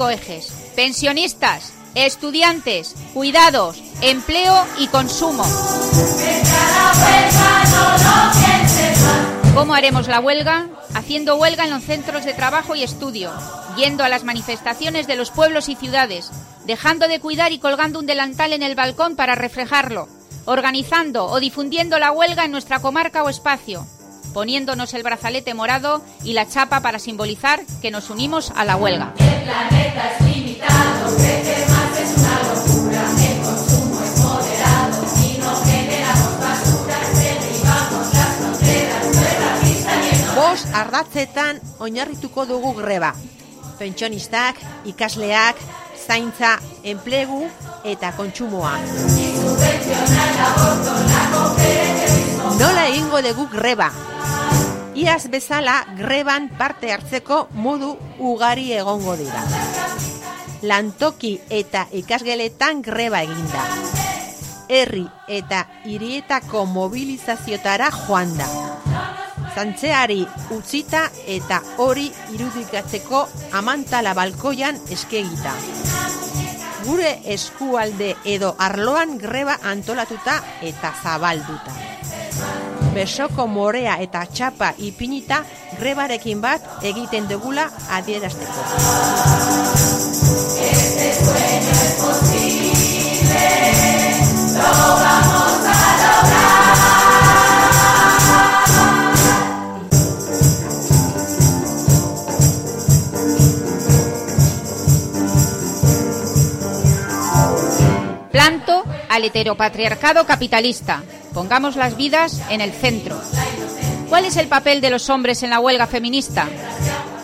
cinco ejes. Pensionistas, estudiantes, cuidados, empleo y consumo. ¿Cómo haremos la huelga? Haciendo huelga en los centros de trabajo y estudio, yendo a las manifestaciones de los pueblos y ciudades, dejando de cuidar y colgando un delantal en el balcón para reflejarlo, organizando o difundiendo la huelga en nuestra comarca o espacio, poniéndonos el brazalete morado y la chapa para simbolizar que nos unimos a la huelga. El planeta es limitado, crecer más es una locura, el consumo es moderado y no generamos basura, derribamos las fronteras, nueva pista lleno. Bos ardatzetan oinarrituko dugu greba. Pentsionistak, ikasleak, zaintza, enplegu eta kontsumoa. Nola egingo dugu greba? Iaz bezala greban parte hartzeko modu ugari egongo dira. Lantoki eta ikasgeletan greba eginda. Herri eta hirietako mobilizazioetara joan da. Zantzeari utzita eta hori irudikatzeko amantala balkoian eskegita. Gure eskualde edo arloan greba antolatuta eta zabalduta. Besoko morea eta txapa ipinita grebarekin bat egiten dugula adierazteko. Este sueño es posible, lo vamos a. Planto al heteropatriarcado capitalista. Pongamos las vidas en el centro. ¿Cuál es el papel de los hombres en la huelga feminista?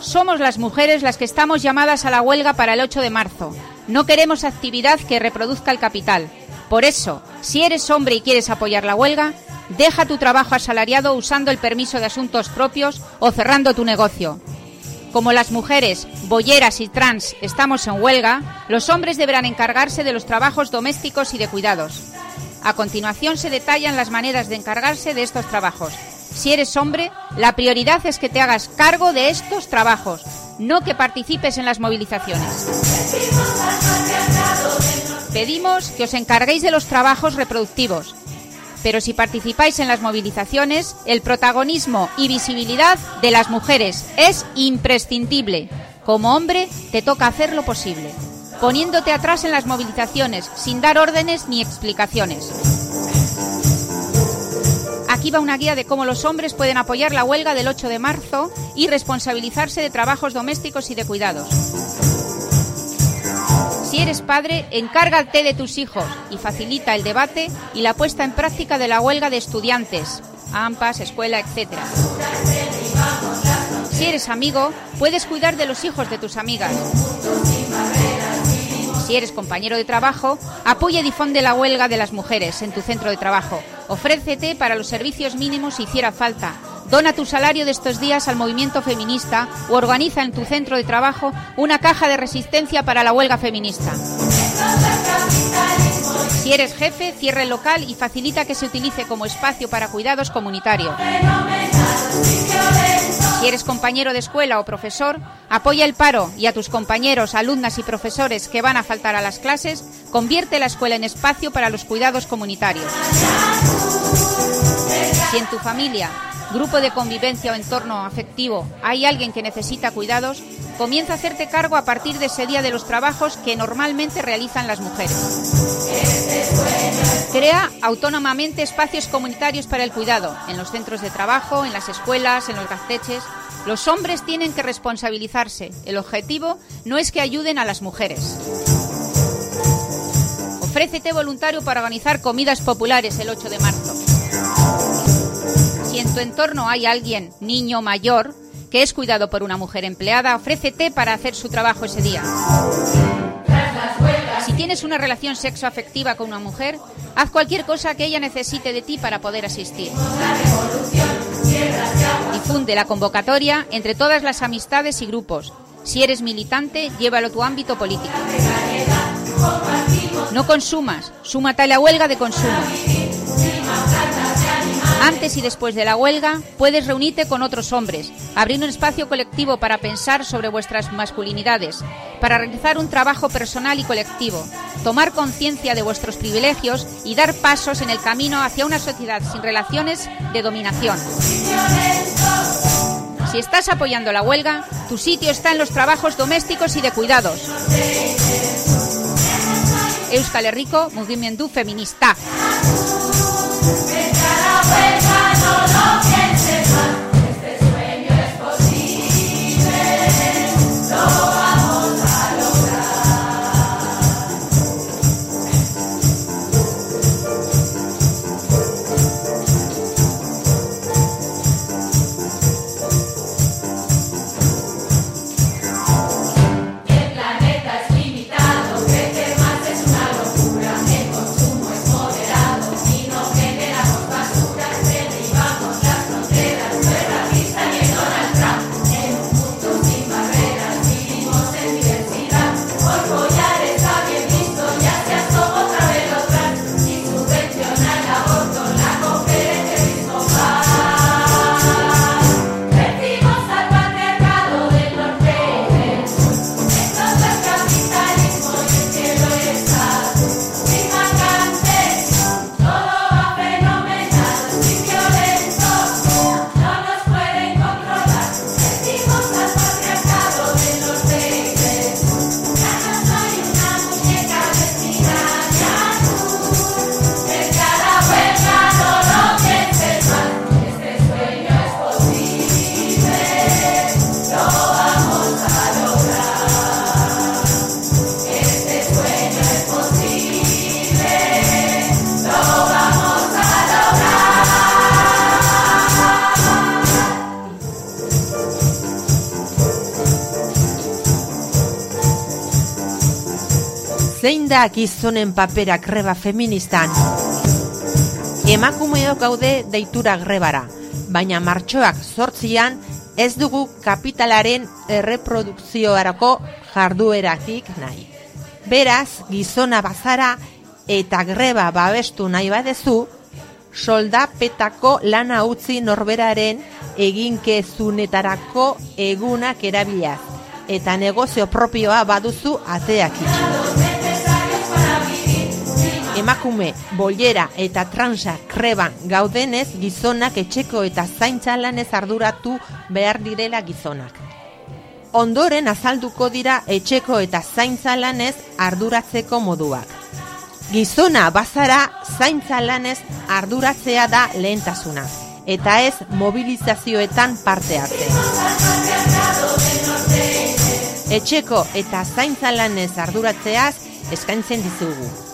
Somos las mujeres las que estamos llamadas a la huelga para el 8 de marzo. No queremos actividad que reproduzca el capital. Por eso, si eres hombre y quieres apoyar la huelga, deja tu trabajo asalariado usando el permiso de asuntos propios o cerrando tu negocio. Como las mujeres, bolleras y trans estamos en huelga, los hombres deberán encargarse de los trabajos domésticos y de cuidados. A continuación se detallan las maneras de encargarse de estos trabajos. Si eres hombre, la prioridad es que te hagas cargo de estos trabajos, no que participes en las movilizaciones. Pedimos que os encarguéis de los trabajos reproductivos, pero si participáis en las movilizaciones, el protagonismo y visibilidad de las mujeres es imprescindible. Como hombre, te toca hacer lo posible, poniéndote atrás en las movilizaciones, sin dar órdenes ni explicaciones. Aquí va una guía de cómo los hombres pueden apoyar la huelga del 8 de marzo y responsabilizarse de trabajos domésticos y de cuidados. Si eres padre, encárgate de tus hijos y facilita el debate y la puesta en práctica de la huelga de estudiantes, AMPAs, escuela, etc. Si eres amigo, puedes cuidar de los hijos de tus amigas. Si eres compañero de trabajo, apoya y difunde la huelga de las mujeres en tu centro de trabajo. Ofrécete para los servicios mínimos si hiciera falta. Dona tu salario de estos días al movimiento feminista o organiza en tu centro de trabajo una caja de resistencia para la huelga feminista. Si eres jefe, cierra el local y facilita que se utilice como espacio para cuidados comunitarios. Si eres compañero de escuela o profesor, apoya el paro y a tus compañeros, alumnas y profesores que van a faltar a las clases, convierte la escuela en espacio para los cuidados comunitarios. Si en tu familia, grupo de convivencia o entorno afectivo hay alguien que necesita cuidados, comienza a hacerte cargo a partir de ese día de los trabajos que normalmente realizan las mujeres. Crea autónomamente espacios comunitarios para el cuidado, en los centros de trabajo, en las escuelas, en los gasteches. Los hombres tienen que responsabilizarse. El objetivo no es que ayuden a las mujeres. Ofrécete voluntario para organizar comidas populares el 8 de marzo. Si en tu entorno hay alguien, niño mayor, que es cuidado por una mujer empleada, ofrécete para hacer su trabajo ese día. Si tienes una relación sexoafectiva con una mujer, haz cualquier cosa que ella necesite de ti para poder asistir. Difunde la convocatoria entre todas las amistades y grupos. Si eres militante, llévalo a tu ámbito político. No consumas, súmate a la huelga de consumo. Antes y después de la huelga, puedes reunirte con otros hombres, abrir un espacio colectivo para pensar sobre vuestras masculinidades, para realizar un trabajo personal y colectivo, tomar conciencia de vuestros privilegios y dar pasos en el camino hacia una sociedad sin relaciones de dominación. Si estás apoyando la huelga, tu sitio está en los trabajos domésticos y de cuidados. Euskal Herriko Mugimendu Feminista. Every time Da gizonen papera greba feministan? Emakumeok gaude deitura grebara, baina martxoak zortzian ez dugu kapitalaren erreprodukzioarako jardueratik nahi. Beraz, gizona bazara eta greba babestu nahi badezu, soldapetako lana utzi norberaren eginkezunetarako egunak erabiliaz, eta negozio propioa baduzu ateak itxi emakume, bollera eta transa kreban gaudenez gizonak etxeko eta zaintza lanez arduratu behar direla gizonak. Ondoren azalduko dira etxeko eta zaintza lanez arduratzeko moduak. Gizona bazara zaintza lanez arduratzea da lehentasuna, eta ez mobilizazioetan parte arte. Etxeko eta zaintza lanez arduratzeaz eskaintzen dizugu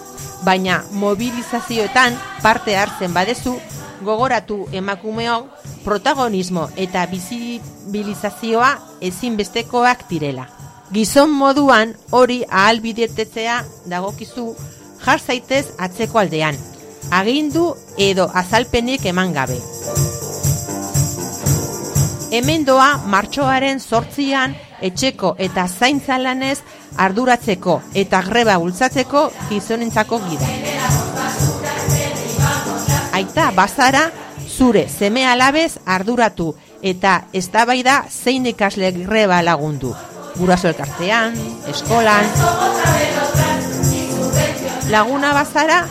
baina mobilizazioetan parte hartzen badezu, gogoratu emakumeok protagonismo eta bizibilizazioa ezinbestekoak direla. Gizon moduan hori ahalbidetetzea dagokizu jar zaitez atzeko aldean, agindu edo azalpenik eman gabe. Hemen doa martxoaren sortzian etxeko eta zaintza lanez arduratzeko eta greba bultzatzeko gizonentzako gida. Aita bazara zure seme alabez arduratu eta eztabaida zein ikasle greba lagundu. Guraso elkartean, eskolan. Laguna bazara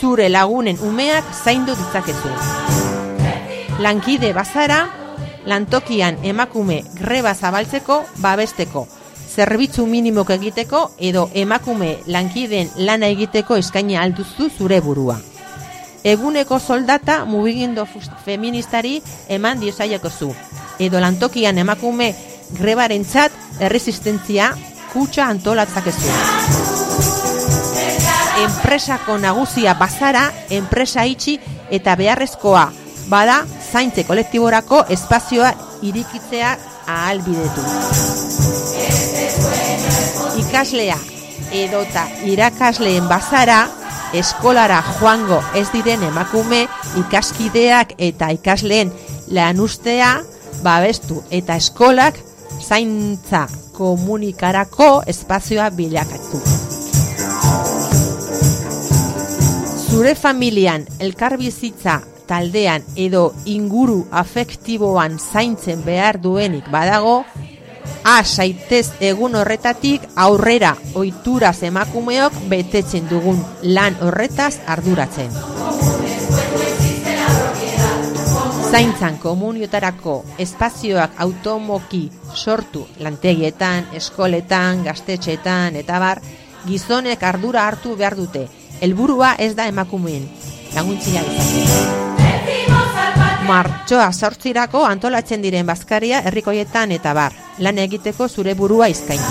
zure lagunen umeak zaindu ditzakezu. Lankide bazara lantokian emakume greba zabaltzeko babesteko zerbitzu minimok egiteko edo emakume lankiden lana egiteko eskaini alduzu zure burua. Eguneko soldata mugigindo feministari eman diosaiako zu. Edo lantokian emakume grebaren txat erresistentzia kutsa antolatzak ezu. Enpresako nagusia bazara, enpresa itxi eta beharrezkoa bada zaintze kolektiborako espazioa irikitzea ahalbidetu ikaslea edota irakasleen bazara eskolara joango ez diren emakume ikaskideak eta ikasleen lanustea babestu eta eskolak zaintza komunikarako espazioa bilakatu. Zure familian elkarbizitza taldean edo inguru afektiboan zaintzen behar duenik badago, a saitez egun horretatik aurrera oituraz emakumeok betetzen dugun lan horretaz arduratzen. Zaintzan komuniotarako espazioak automoki sortu lantegietan, eskoletan, gaztetxetan eta bar, gizonek ardura hartu behar dute. Helburua ez da emakumeen, laguntzia izan. Martxoa sortzirako antolatzen diren bazkaria herrikoietan eta bar, lan egiteko zure burua izkaini.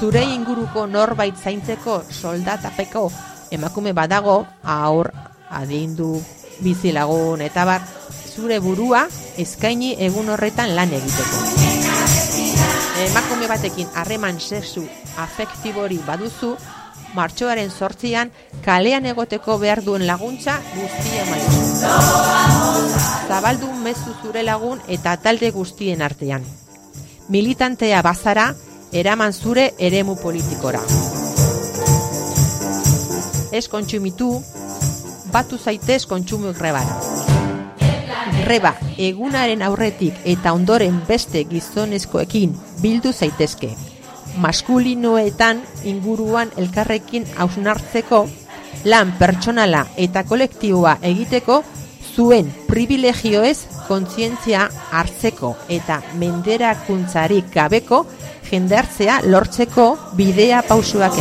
Zure inguruko norbait zaintzeko soldatapeko emakume badago, aur, adindu, bizilagun eta bar, zure burua eskaini egun horretan lan egiteko. Emakume batekin harreman sexu afektibori baduzu, martxoaren sortzian kalean egoteko behar duen laguntza guztia maizu. Zabaldu mezu zure lagun eta talde guztien artean. Militantea bazara, eraman zure eremu politikora. Ez kontsumitu, batu zaitez kontsumu grebara. Greba egunaren aurretik eta ondoren beste gizonezkoekin bildu zaitezke maskulinoetan inguruan elkarrekin hausnartzeko, lan pertsonala eta kolektiboa egiteko, zuen privilegioez kontzientzia hartzeko eta menderakuntzarik gabeko jendartzea lortzeko bidea pausuak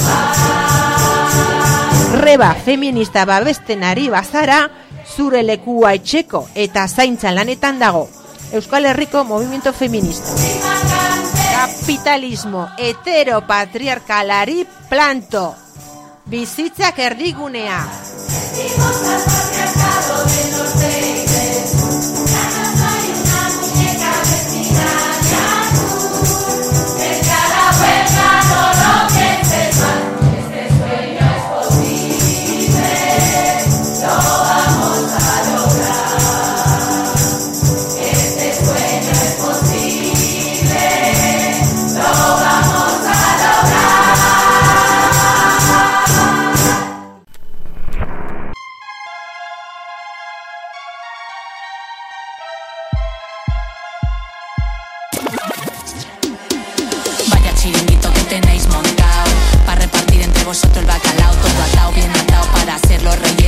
Reba feminista babesten ari bazara, zure lekua etxeko eta zaintza lanetan dago. Euskal Herriko Movimiento Feminista kapitalismo heteropatriarkalari planto. Bizitzak erdigunea. Llevo soto el bacalao, todo atado, bien atado para hacerlo reír.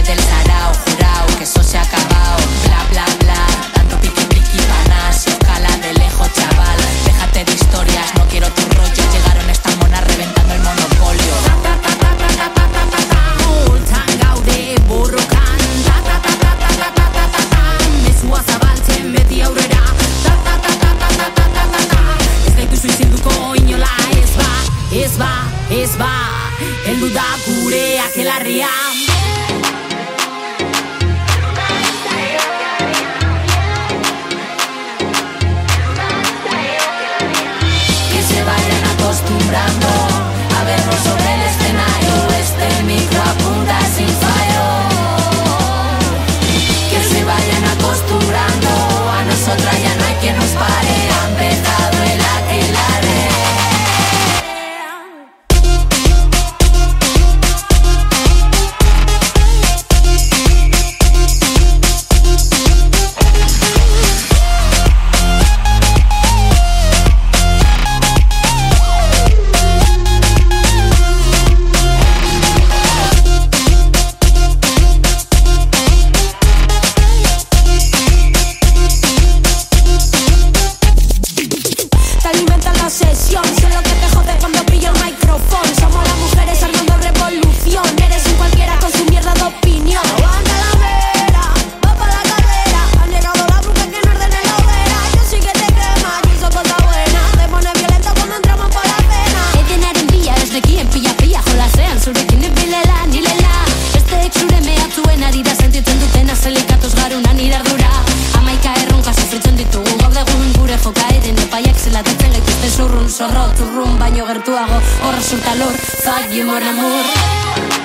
gertuago Hor resulta lor, zait gimor namur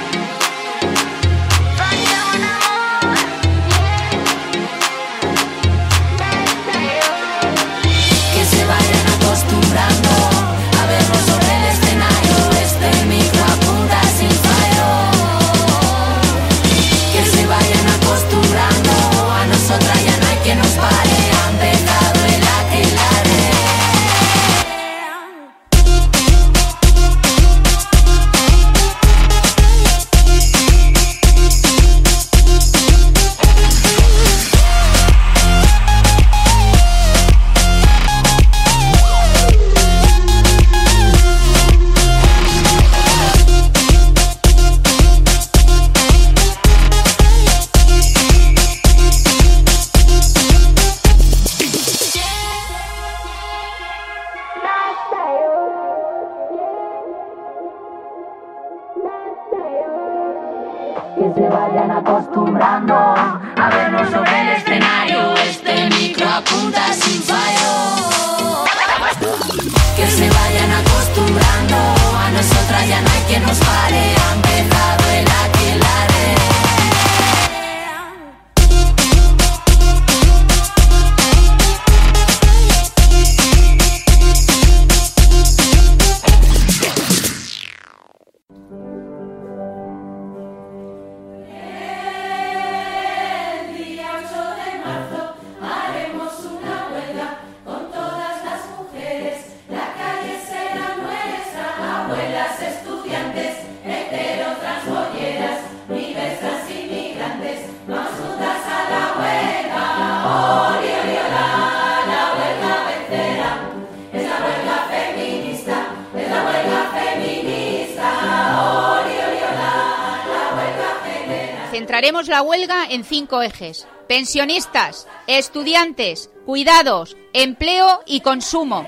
Centraremos la huelga en cinco ejes. Pensionistas, estudiantes, cuidados, empleo y consumo.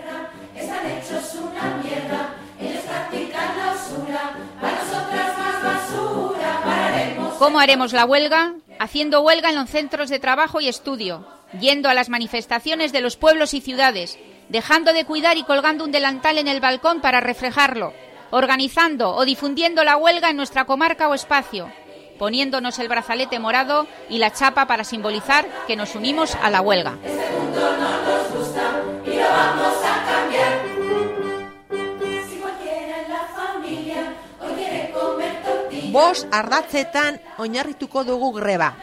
¿Cómo haremos la huelga? Haciendo huelga en los centros de trabajo y estudio, yendo a las manifestaciones de los pueblos y ciudades, dejando de cuidar y colgando un delantal en el balcón para reflejarlo, organizando o difundiendo la huelga en nuestra comarca o espacio, poniéndonos el brazalete morado y la chapa para simbolizar que nos unimos a la huelga. Bos ardatzetan oinarrituko dugu greba.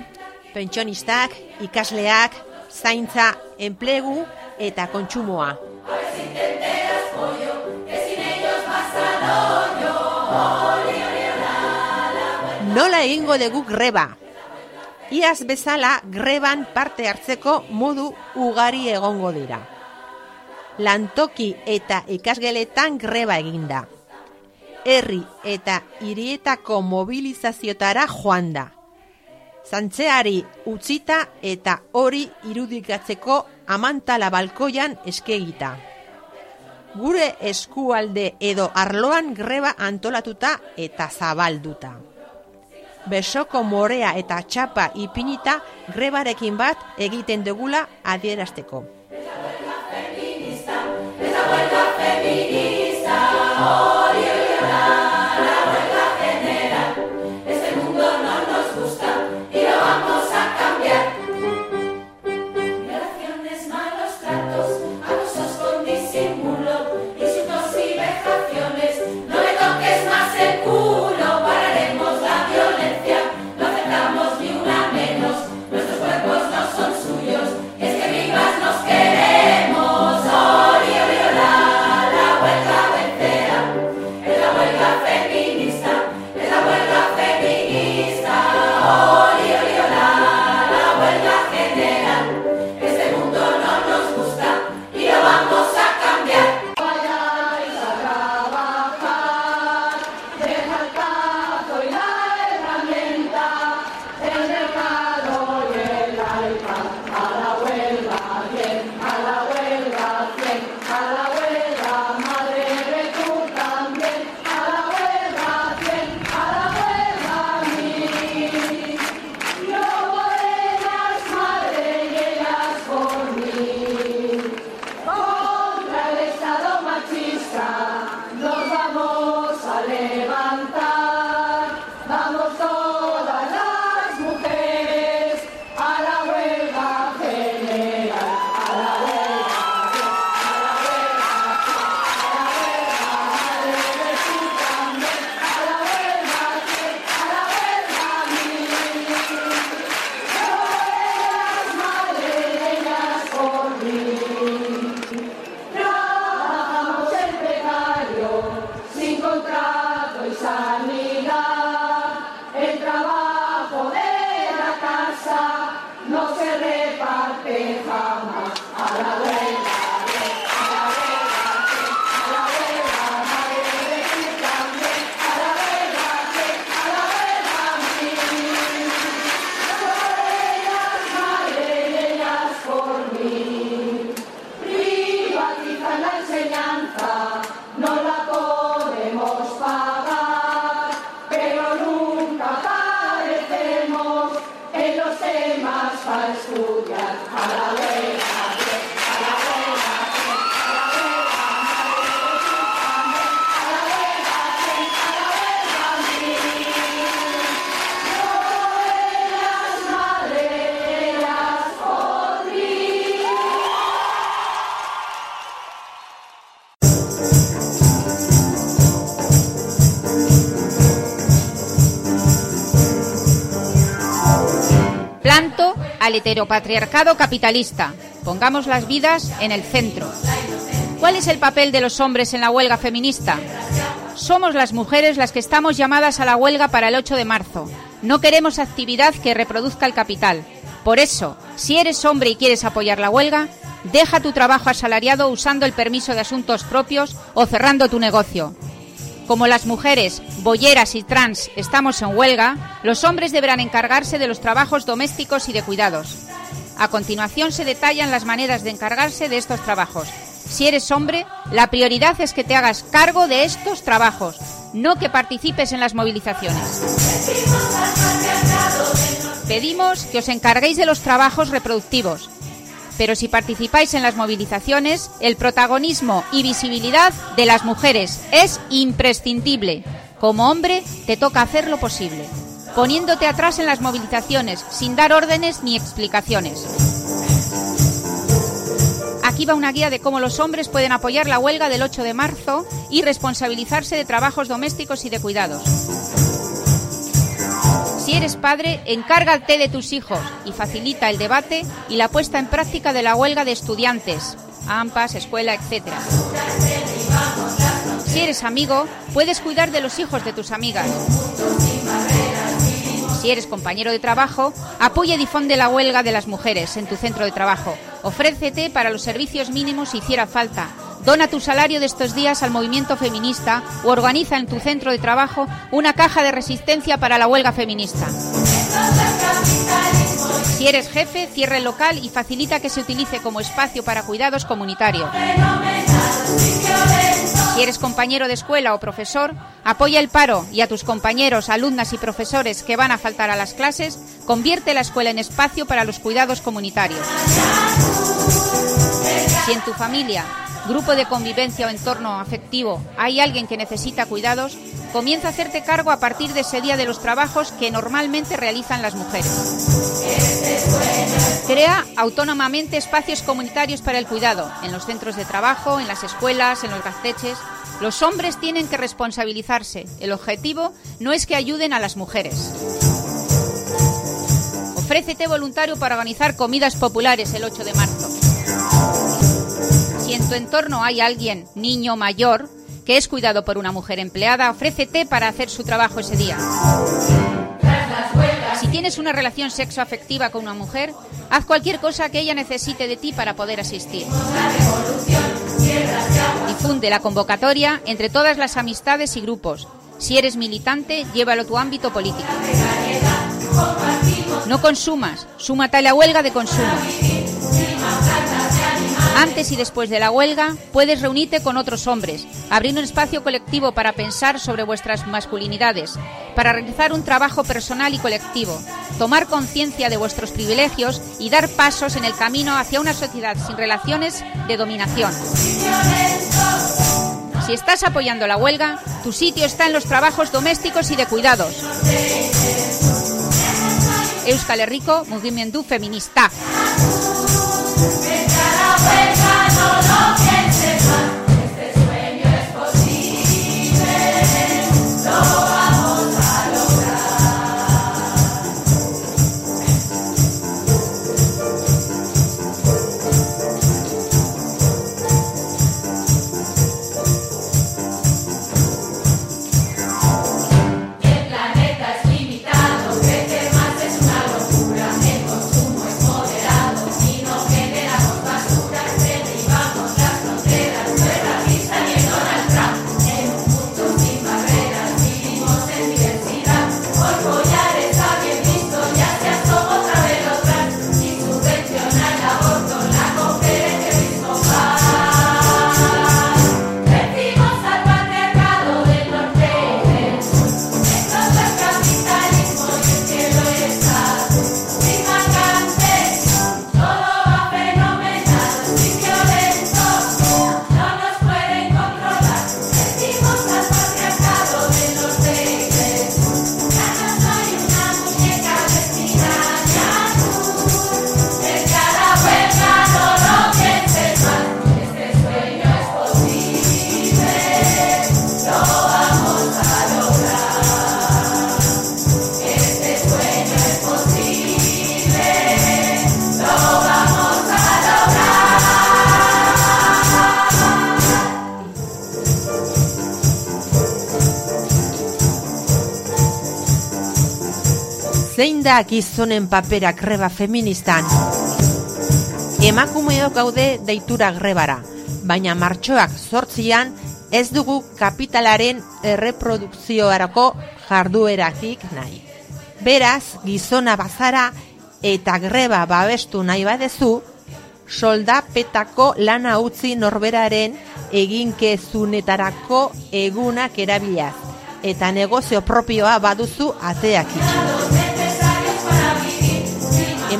Pentsionistak, ikasleak, zaintza, enplegu eta kontsumoa. Nola egingo dugu greba? Iaz bezala greban parte hartzeko modu ugari egongo dira. Lantoki eta ikasgeletan greba eginda. Herri eta hirietako mobilizazioetara joan da. Zantzeari utzita eta hori irudikatzeko amantala balkoian eskegita. Gure eskualde edo arloan greba antolatuta eta zabalduta. Besoko morea eta txapa ipinita grebarekin bat egiten dugula adierazteko. Violaciones, al heteropatriarcado capitalista. Pongamos las vidas en el centro. ¿Cuál es el papel de los hombres en la huelga feminista? Somos las mujeres las que estamos llamadas a la huelga para el 8 de marzo. No queremos actividad que reproduzca el capital. Por eso, si eres hombre y quieres apoyar la huelga, deja tu trabajo asalariado usando el permiso de asuntos propios o cerrando tu negocio. Como las mujeres, bolleras y trans estamos en huelga, los hombres deberán encargarse de los trabajos domésticos y de cuidados. A continuación se detallan las maneras de encargarse de estos trabajos. Si eres hombre, la prioridad es que te hagas cargo de estos trabajos, no que participes en las movilizaciones. Pedimos que os encarguéis de los trabajos reproductivos, pero si participáis en las movilizaciones, el protagonismo y visibilidad de las mujeres es imprescindible. Como hombre, te toca hacer lo posible, poniéndote atrás en las movilizaciones, sin dar órdenes ni explicaciones. Aquí va una guía de cómo los hombres pueden apoyar la huelga del 8 de marzo y responsabilizarse de trabajos domésticos y de cuidados. Si eres padre, encárgate de tus hijos y facilita el debate y la puesta en práctica de la huelga de estudiantes, AMPAs, escuela, etc. Si eres amigo, puedes cuidar de los hijos de tus amigas. Si eres compañero de trabajo, apoya y difunde la huelga de las mujeres en tu centro de trabajo. Ofrécete para los servicios mínimos si hiciera falta. Dona tu salario de estos días al movimiento feminista o organiza en tu centro de trabajo una caja de resistencia para la huelga feminista. Si eres jefe, cierra el local y facilita que se utilice como espacio para cuidados comunitarios. Si eres compañero de escuela o profesor, apoya el paro y a tus compañeros, alumnas y profesores que van a faltar a las clases, convierte la escuela en espacio para los cuidados comunitarios. Si en tu familia, grupo de convivencia o entorno afectivo hay alguien que necesita cuidados, comienza a hacerte cargo a partir de ese día de los trabajos que normalmente realizan las mujeres. Crea autónomamente espacios comunitarios para el cuidado, en los centros de trabajo, en las escuelas, en los gasteches. Los hombres tienen que responsabilizarse. El objetivo no es que ayuden a las mujeres. Ofrécete voluntario para organizar comidas populares el 8 de marzo. Si en tu entorno hay alguien, niño mayor, que es cuidado por una mujer empleada, ofrécete para hacer su trabajo ese día. Si tienes una relación sexoafectiva con una mujer, haz cualquier cosa que ella necesite de ti para poder asistir. Difunde la convocatoria entre todas las amistades y grupos. Si eres militante, llévalo a tu ámbito político. No consumas, súmate a la huelga de consumo. Antes y después de la huelga, puedes reunirte con otros hombres, abrir un espacio colectivo para pensar sobre vuestras masculinidades, para realizar un trabajo personal y colectivo, tomar conciencia de vuestros privilegios y dar pasos en el camino hacia una sociedad sin relaciones de dominación. Si estás apoyando la huelga, tu sitio está en los trabajos domésticos y de cuidados. Euskal Herriko Mugimendu Feminista. Derecha. Da gizonen papera greba feministan? Emakumeok gaude deitura grebara, baina martxoak zortzian ez dugu kapitalaren erreprodukzioarako jarduerakik nahi. Beraz, gizona bazara eta greba babestu nahi badezu, soldapetako lana utzi norberaren eginkezunetarako egunak erabiliaz eta negozio propioa baduzu ateak itxi.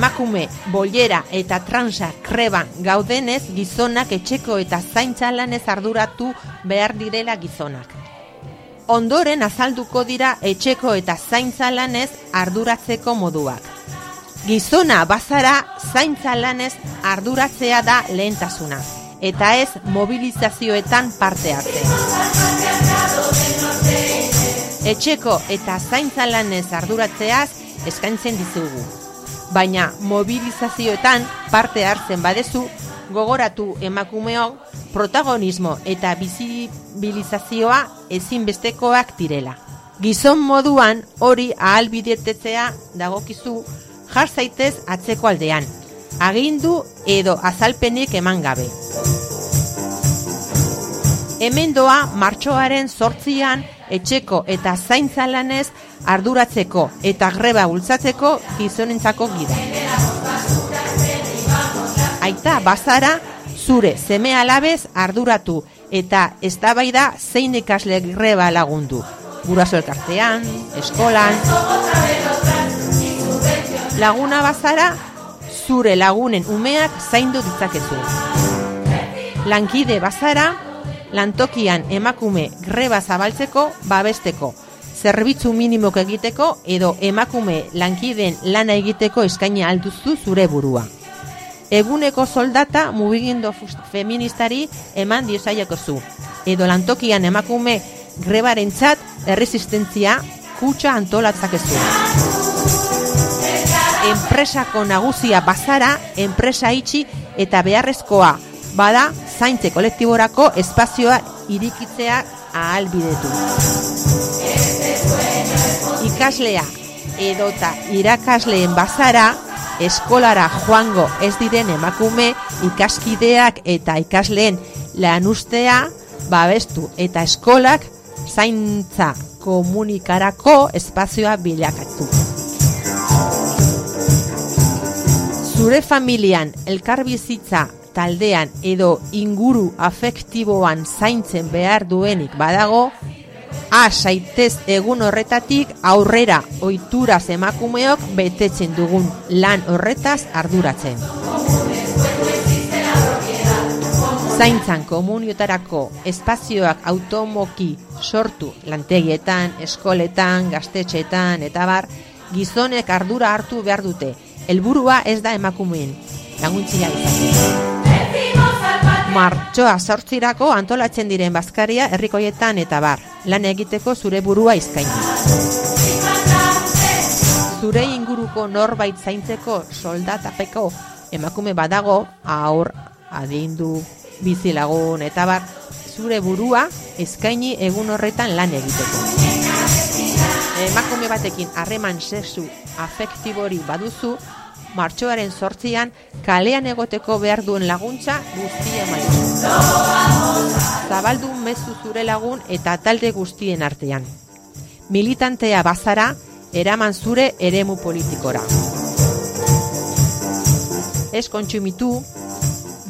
Emakume, bollera eta transa kreban gaudenez gizonak etxeko eta zaintza lanez arduratu behar direla gizonak. Ondoren azalduko dira etxeko eta zaintza lanez arduratzeko moduak. Gizona bazara zaintza lanez arduratzea da lehentasuna eta ez mobilizazioetan parte hartzea. Etxeko eta zaintza lanez arduratzeaz eskaintzen dizugu. Baina mobilizazioetan parte hartzen badezu, gogoratu emakumeok protagonismo eta bizibilizazioa ezinbestekoak direla. Gizon moduan hori ahalbidetetzea dagokizu jar zaitez atzeko aldean. Agindu edo azalpenik eman gabe. Hemen doa martxoaren sortzian etxeko eta zaintza lanez arduratzeko eta greba bultzatzeko gizonentzako gida. Aita bazara zure seme alabez arduratu eta eztabaida zein ikasle greba lagundu. Guraso elkartean, eskolan. Laguna bazara zure lagunen umeak zaindu ditzakezu. Lankide bazara lantokian emakume greba zabaltzeko babesteko, zerbitzu minimok egiteko edo emakume lankideen lana egiteko eskaini alduzu zure burua. Eguneko soldata mugigindo feministari eman diosaiako zu, edo lantokian emakume grebaren txat erresistentzia kutsa antolatzakezu. Enpresako nagusia bazara, enpresa itxi eta beharrezkoa bada zaintze kolektiborako espazioa irikitzea ahalbidetu. Ikaslea edota irakasleen bazara eskolara joango ez diren emakume ikaskideak eta ikasleen lanustea babestu eta eskolak zaintza komunikarako espazioa bilakatu. Zure familian elkarbizitza taldean edo inguru afektiboan zaintzen behar duenik badago, a saitez egun horretatik aurrera oituraz emakumeok betetzen dugun lan horretaz arduratzen. Zaintzan komuniotarako espazioak automoki sortu lantegietan, eskoletan, gaztetxetan eta bar, gizonek ardura hartu behar dute. Helburua ez da emakumeen, laguntzia izatea martxoa sortzirako antolatzen diren bazkaria herrikoietan eta bar, lan egiteko zure burua izkaini. Zure inguruko norbait zaintzeko soldatapeko emakume badago, aur, adindu, bizilagun eta bar, zure burua eskaini egun horretan lan egiteko. Emakume batekin harreman sexu afektibori baduzu, martxoaren sortzian kalean egoteko behar duen laguntza guztia maizu. Zabaldu mezu zure lagun eta talde guztien artean. Militantea bazara, eraman zure eremu politikora. Ez kontsumitu,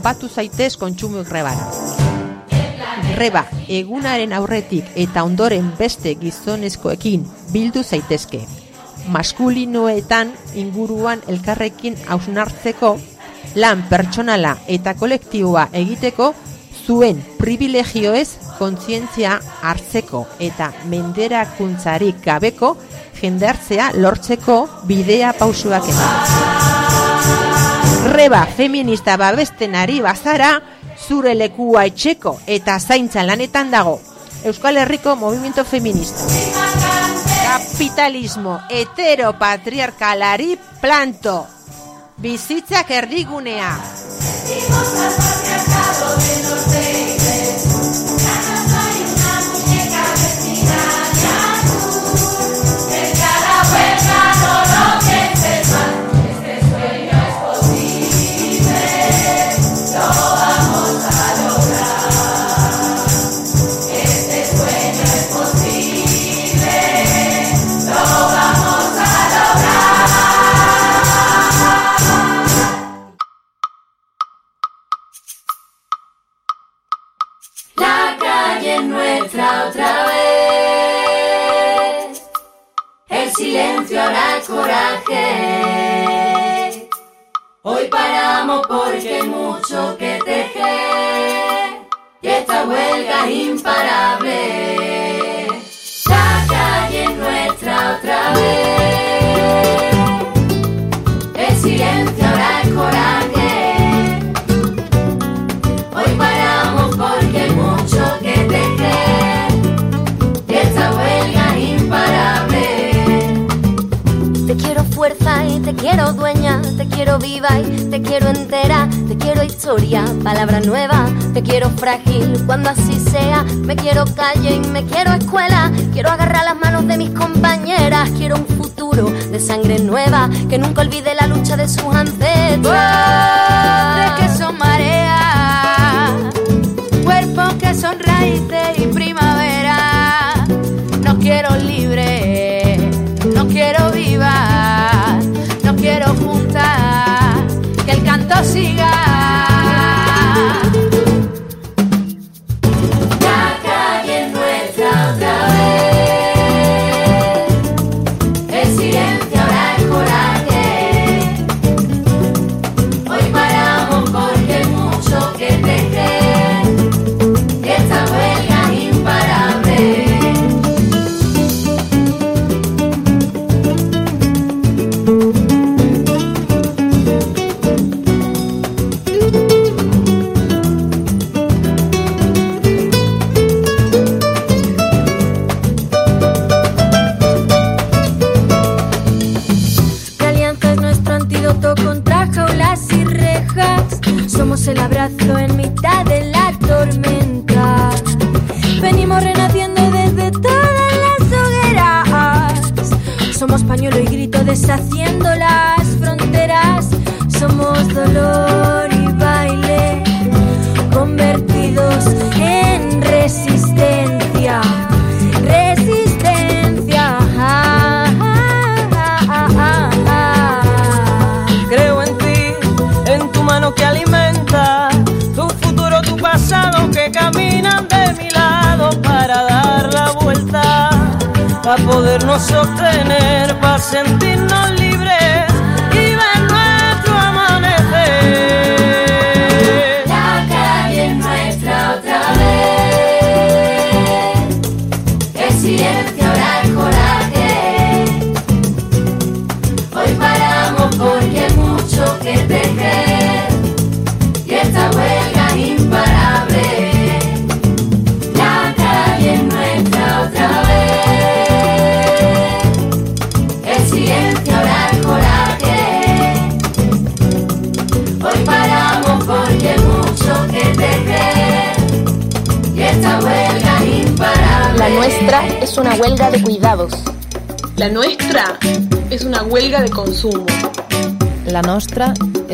batu zaitez kontsumu grebara. Greba, egunaren aurretik eta ondoren beste gizonezkoekin bildu zaitezke maskulinoetan inguruan elkarrekin hausnartzeko, lan pertsonala eta kolektiboa egiteko, zuen privilegioez kontzientzia hartzeko eta menderakuntzarik gabeko jendartzea lortzeko bidea pausuak eman. Reba feminista babesten ari bazara, zure lekua etxeko eta zaintza lanetan dago. Euskal Herriko Movimiento Feminista kapitalismo heteropatriarkalari planto. Bizitzak erdigunea.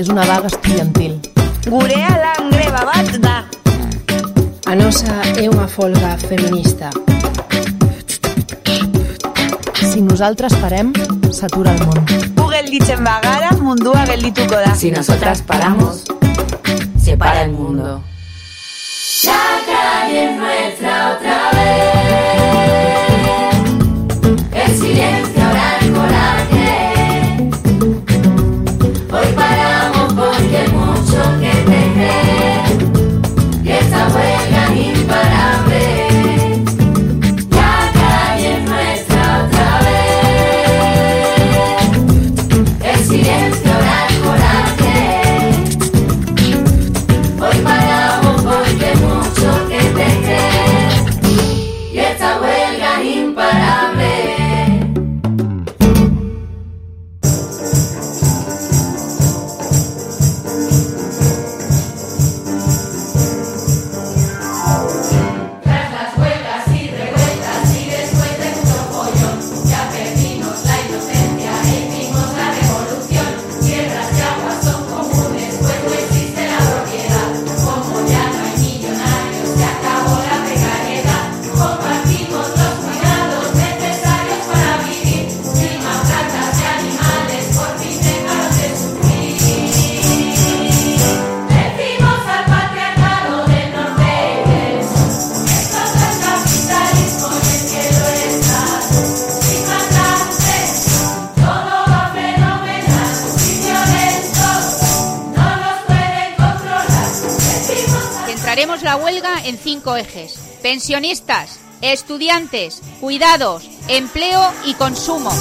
és una vaga estudiantil. Gurea l'angreba bat da. A nosa é unha folga feminista. Si nosaltres parem, s'atura el món. Gu gelditzen bagara, mundua geldituko da. Si nosotras paramos, se para el mundo. Ya cae nuestra otra cinco ejes. Pensionistas, estudiantes, cuidados, empleo y consumo.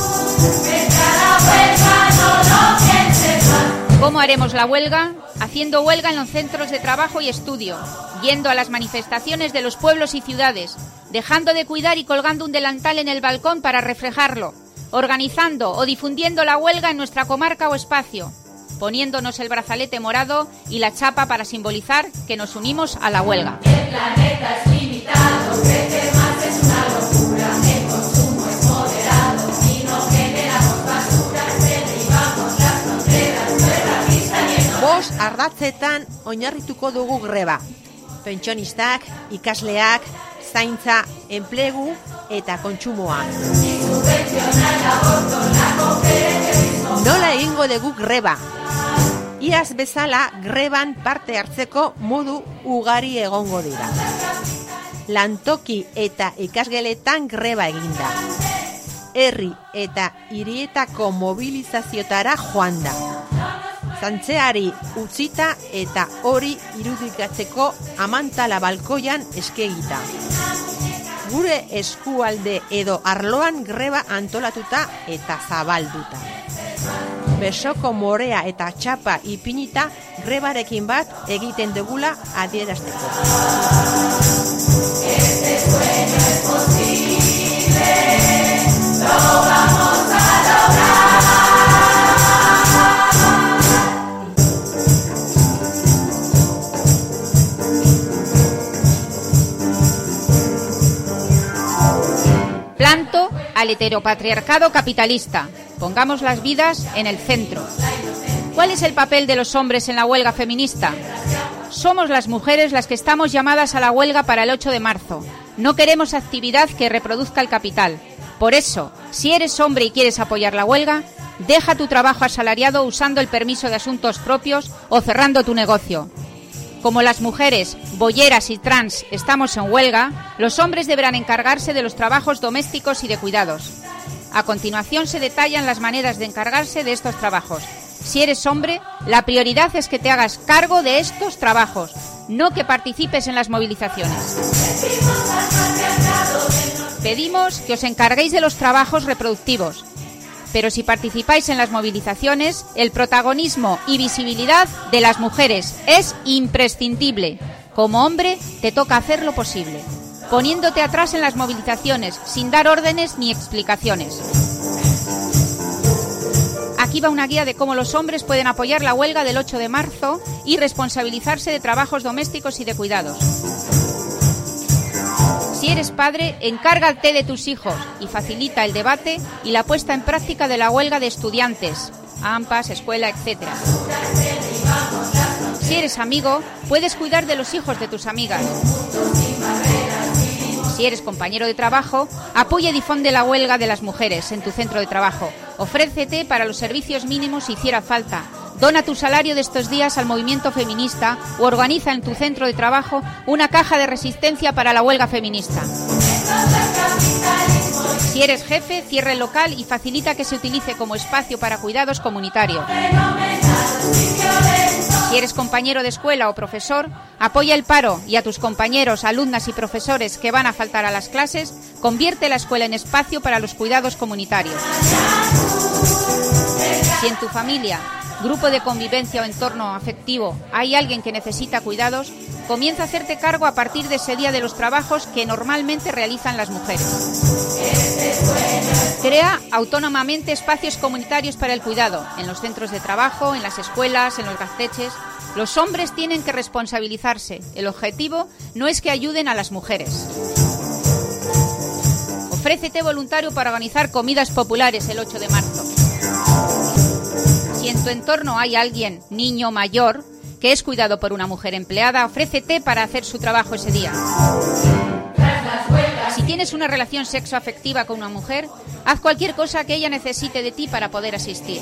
¿Cómo haremos la huelga? Haciendo huelga en los centros de trabajo y estudio, yendo a las manifestaciones de los pueblos y ciudades, dejando de cuidar y colgando un delantal en el balcón para reflejarlo, organizando o difundiendo la huelga en nuestra comarca o espacio, poniéndonos el brazalete morado y la chapa para simbolizar que nos unimos a la huelga. El planeta es limitado, crecer más es una locura, el consumo es moderado y no generamos basura, derribamos las fronteras, nuestra vista y el Bos ardatzetan oinarrituko dugu greba. Pentsionistak, ikasleak, zaintza, enplegu eta kontsumoa. Nola egingo dugu greba? Iaz bezala greban parte hartzeko modu ugari egongo dira. Lantoki eta ikasgeletan greba eginda. Herri eta hirietako mobilizaziotara joan da. Zantzeari utzita eta hori irudikatzeko amantala balkoian eskegita. Gure eskualde edo arloan greba antolatuta eta zabalduta. Besoko morea eta txapa ipinita grebarekin bat egiten dugula adierazteko. Planto al heteropatriarcado capitalista. Pongamos las vidas en el centro. ¿Cuál es el papel de los hombres en la huelga feminista? Somos las mujeres las que estamos llamadas a la huelga para el 8 de marzo. No queremos actividad que reproduzca el capital. Por eso, si eres hombre y quieres apoyar la huelga, deja tu trabajo asalariado usando el permiso de asuntos propios o cerrando tu negocio. Como las mujeres, bolleras y trans estamos en huelga, los hombres deberán encargarse de los trabajos domésticos y de cuidados. A continuación se detallan las maneras de encargarse de estos trabajos. Si eres hombre, la prioridad es que te hagas cargo de estos trabajos, no que participes en las movilizaciones. Pedimos que os encarguéis de los trabajos reproductivos, pero si participáis en las movilizaciones, el protagonismo y visibilidad de las mujeres es imprescindible. Como hombre, te toca hacer lo posible, poniéndote atrás en las movilizaciones, sin dar órdenes ni explicaciones. Aquí va una guía de cómo los hombres pueden apoyar la huelga del 8 de marzo y responsabilizarse de trabajos domésticos y de cuidados. Si eres padre, encárgate de tus hijos y facilita el debate y la puesta en práctica de la huelga de estudiantes, AMPAs, escuela, etc. Si eres amigo, puedes cuidar de los hijos de tus amigas. Si eres compañero de trabajo, apoya y difunde la huelga de las mujeres en tu centro de trabajo. Ofrécete para los servicios mínimos si hiciera falta. Dona tu salario de estos días al movimiento feminista o organiza en tu centro de trabajo una caja de resistencia para la huelga feminista. Si eres jefe, cierra el local y facilita que se utilice como espacio para cuidados comunitarios. Si eres compañero de escuela o profesor, apoya el paro y a tus compañeros, alumnas y profesores que van a faltar a las clases, convierte la escuela en espacio para los cuidados comunitarios. Si en tu familia, grupo de convivencia o entorno afectivo hay alguien que necesita cuidados, comienza a hacerte cargo a partir de ese día de los trabajos que normalmente realizan las mujeres. Crea autónomamente espacios comunitarios para el cuidado, en los centros de trabajo, en las escuelas, en los gasteches. Los hombres tienen que responsabilizarse. El objetivo no es que ayuden a las mujeres. Ofrécete voluntario para organizar comidas populares el 8 de marzo. Si en tu entorno hay alguien, niño mayor, que es cuidado por una mujer empleada, ofrécete para hacer su trabajo ese día. Si tienes una relación sexoafectiva con una mujer, haz cualquier cosa que ella necesite de ti para poder asistir.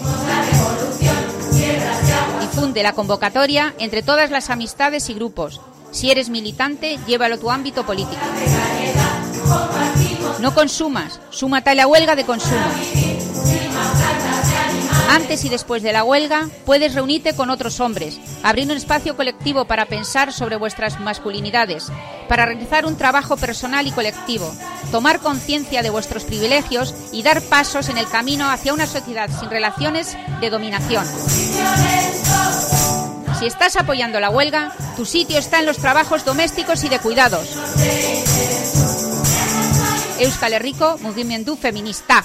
Difunde la convocatoria entre todas las amistades y grupos. Si eres militante, llévalo a tu ámbito político. No consumas, súmate a la huelga de consumo. Antes y después de la huelga, puedes reunirte con otros hombres, abrir un espacio colectivo para pensar sobre vuestras masculinidades, para realizar un trabajo personal y colectivo, tomar conciencia de vuestros privilegios y dar pasos en el camino hacia una sociedad sin relaciones de dominación. Si estás apoyando la huelga, tu sitio está en los trabajos domésticos y de cuidados. Euskal Herriko Mugimendu Feminista.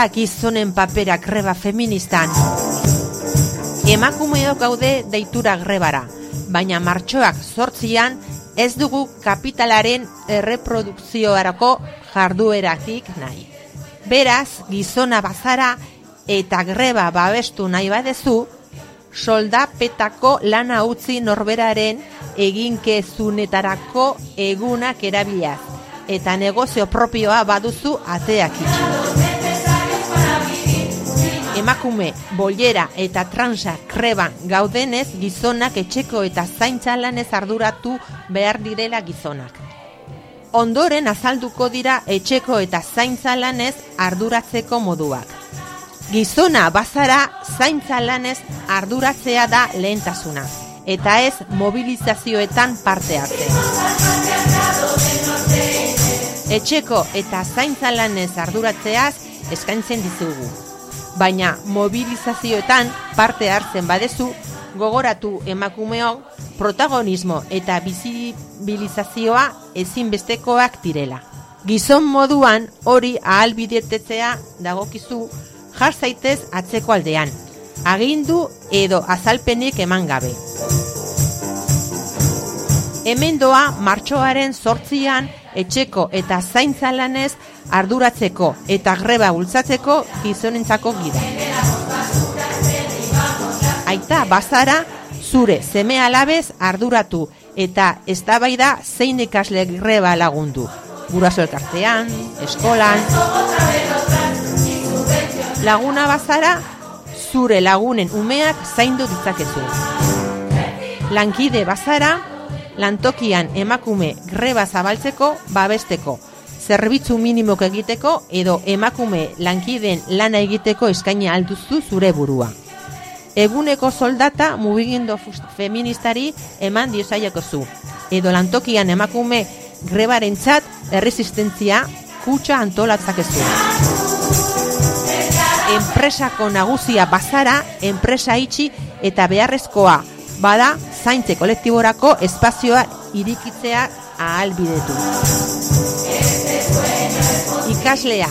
Da gizonen papera greba feministan? Emakumeok gaude deitura grebara, baina martxoak zortzian ez dugu kapitalaren erreprodukzioarako jarduerakik nahi. Beraz, gizona bazara eta greba babestu nahi badezu, soldapetako lana utzi norberaren eginkezunetarako egunak erabiliaz, eta negozio propioa baduzu ateak itxi. Emakume, bollera eta transa kreban gaudenez gizonak etxeko eta zaintza lanez arduratu behar direla gizonak. Ondoren azalduko dira etxeko eta zaintza lanez arduratzeko moduak. Gizona bazara zaintza lanez arduratzea da lehentasuna, eta ez mobilizazioetan parte hartzea. Etxeko eta zaintza lanez arduratzeaz eskaintzen dizugu. Baina mobilizazioetan parte hartzen badezu, gogoratu emakumeok protagonismo eta bizibilizazioa ezinbestekoak direla. Gizon moduan hori ahalbidetetzea dagokizu jar zaitez atzeko aldean, agindu edo azalpenik eman gabe. Hemen doa martxoaren sortzian etxeko eta zaintza lanez arduratzeko eta greba bultzatzeko gizonentzako gida. Aita bazara zure seme alabez arduratu eta eztabaida zein ikasle greba lagundu. Guraso elkartean, eskolan. Laguna bazara zure lagunen umeak zaindu ditzakezu. Lankide bazara lantokian emakume greba zabaltzeko babesteko, zerbitzu minimok egiteko edo emakume lankideen lana egiteko eskaini alduzu zure burua. Eguneko soldata mugigindo feministari eman diosaiako zu, edo lantokian emakume grebaren txat erresistentzia kutsa antolatzakezu. Enpresako nagusia bazara, enpresa itxi eta beharrezkoa bada zaintze kolektiborako espazioa irikitzea ahalbidetu. Ikaslea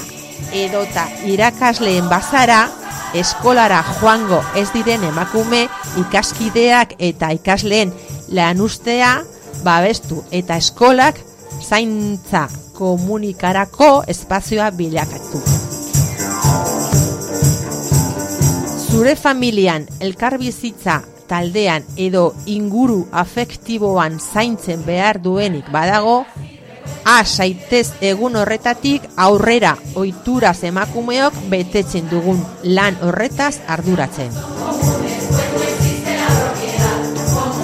edota irakasleen bazara, eskolara joango ez diren emakume ikaskideak eta ikasleen lanustea babestu eta eskolak zaintza komunikarako espazioa bilakatu. Zure familian elkarbizitza taldean edo inguru afektiboan zaintzen behar duenik badago, a zaitez egun horretatik aurrera oituraz emakumeok betetzen dugun lan horretaz arduratzen.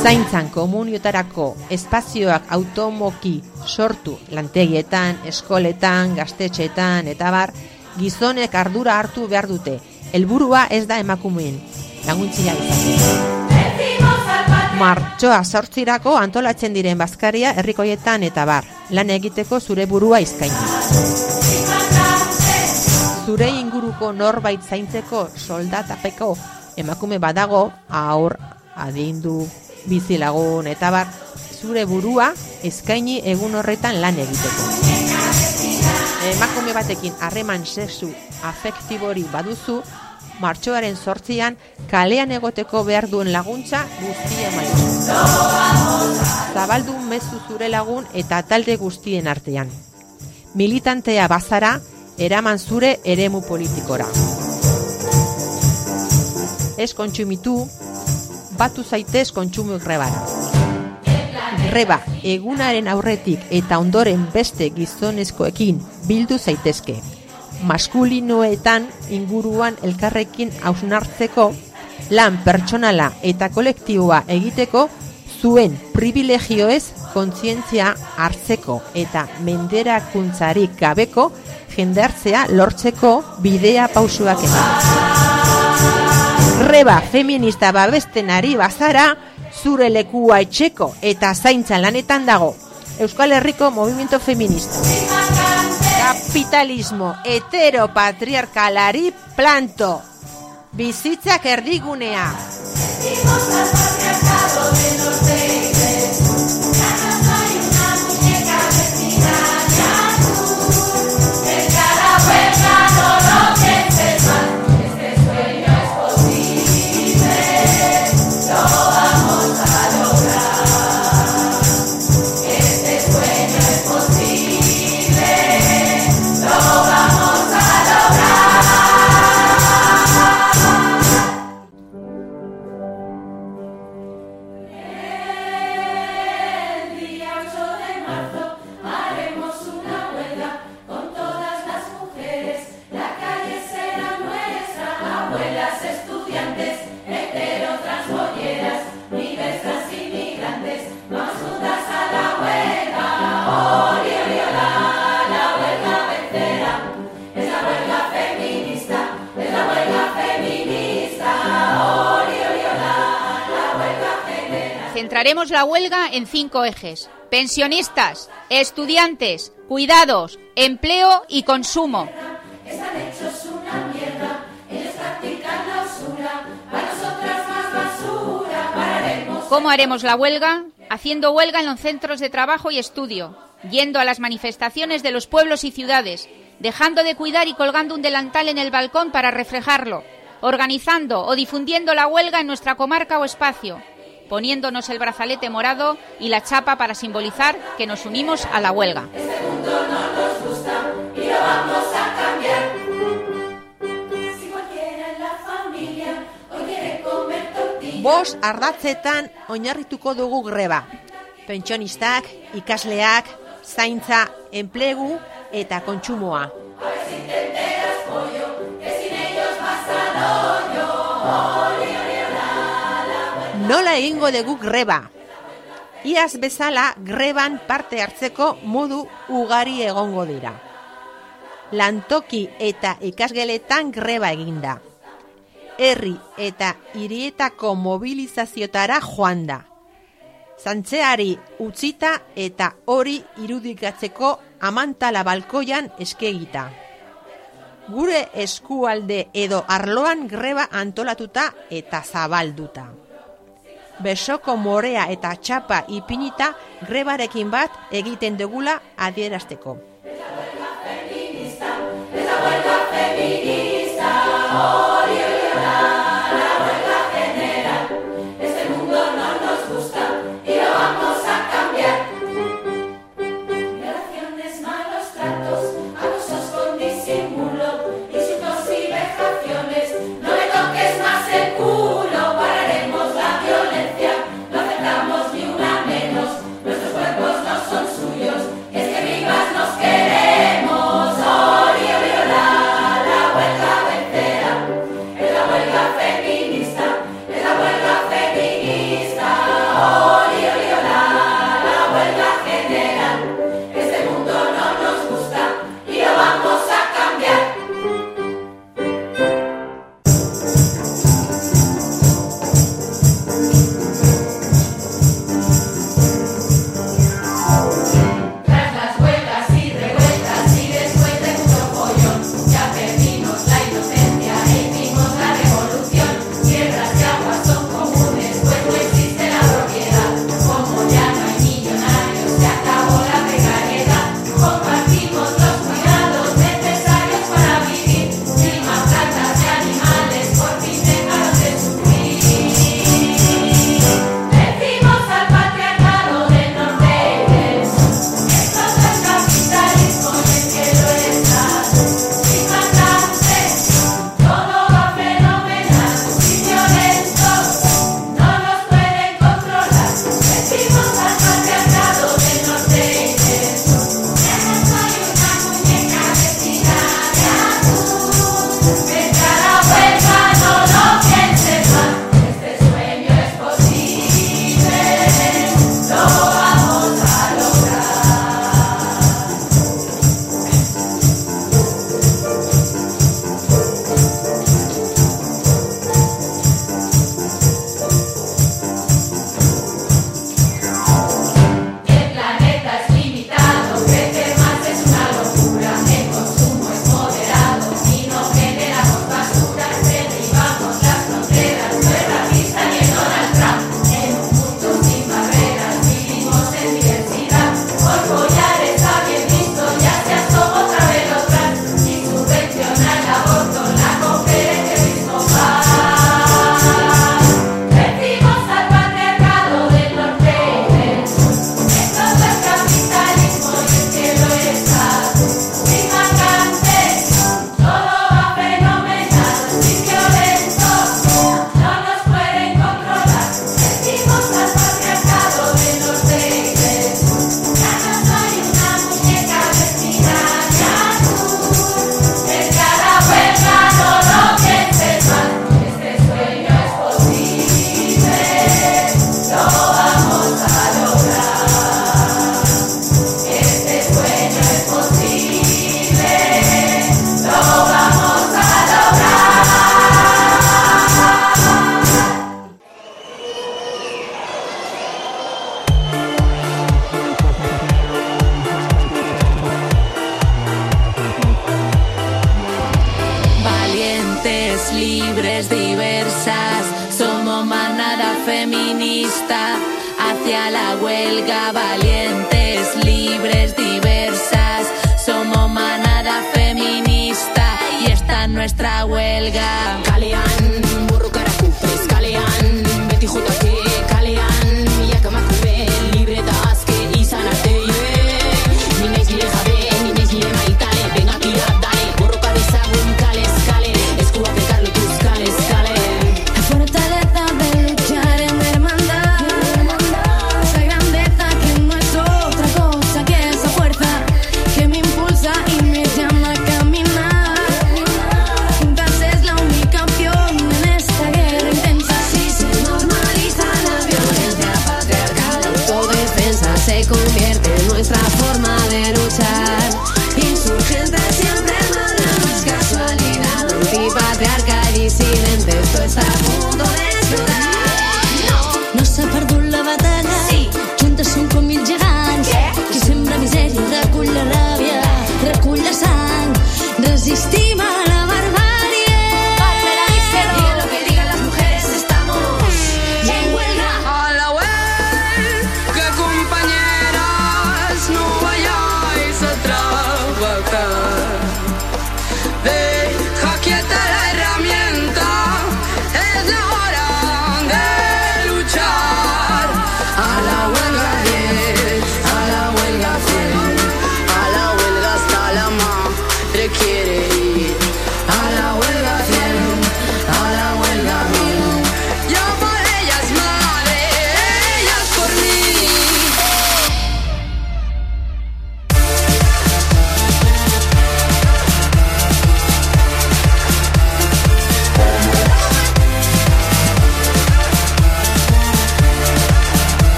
Zaintzan komuniotarako espazioak automoki sortu lantegietan, eskoletan, gaztetxetan eta bar, gizonek ardura hartu behar dute. Helburua ez da emakumeen, laguntzia izan. Martxoa sortzirako antolatzen diren bazkaria herrikoietan eta bar, lan egiteko zure burua izkaini. Zure inguruko norbait zaintzeko soldatapeko emakume badago, aur, adindu, bizilagun eta bar, zure burua eskaini egun horretan lan egiteko. Emakume batekin harreman sexu afektibori baduzu, martxoaren sortzian kalean egoteko behar duen laguntza guztia maizu. Zabaldu mezu zure lagun eta talde guztien artean. Militantea bazara, eraman zure eremu politikora. Ez kontsumitu, batu zaitez kontsumu grebara. Greba, egunaren aurretik eta ondoren beste gizonezkoekin bildu zaitezke. Maskulinoetan inguruan elkarrekin hausnartzeko, lan pertsonala eta kolektiboa egiteko, zuen privilegioez kontzientzia hartzeko eta menderakuntzarik gabeko jendartzea lortzeko bidea pausuak eman. Greba feminista babesten ari bazara, zure lekua etxeko eta zaintza lanetan dago. Euskal Herriko Movimiento Feminista. Kapitalismo heteropatriarkalari planto. Bizitzak erdigunea. Centraremos la huelga en cinco ejes. Pensionistas, estudiantes, cuidados, empleo y consumo. ¿Cómo haremos la huelga? Haciendo huelga en los centros de trabajo y estudio, yendo a las manifestaciones de los pueblos y ciudades, dejando de cuidar y colgando un delantal en el balcón para reflejarlo, organizando o difundiendo la huelga en nuestra comarca o espacio, poniéndonos el brazalete morado y la chapa para simbolizar que nos unimos a la huelga. Este mundo no nos gusta y lo vamos a cambiar. Si cualquiera en la familia hoy quiere comer tortilla, Bos ardatzetan oinarrituko dugu greba. Pentsionistak, ikasleak, zaintza, enplegu eta kontsumoa. sin ellos vas al hoyo. Nola egingo dugu greba? Iaz bezala greban parte hartzeko modu ugari egongo dira. Lantoki eta ikasgeletan greba eginda. Herri eta hirietako mobilizazioetara joan da. Zantzeari utzita eta hori irudikatzeko amantala balkoian eskegita. Gure eskualde edo arloan greba antolatuta eta zabalduta. Besoko morea eta txapa ipinita grebarekin bat egiten dugula adierazteko. Este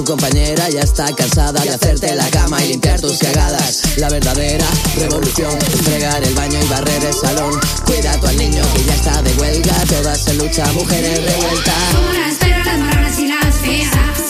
Tu compañera ya está cansada de hacerte la cama y limpiar tus cagadas. La verdadera revolución es fregar el baño y barrer el salón. Cuida tú al niño que ya está de huelga. Todas en lucha, mujeres revueltas. Las.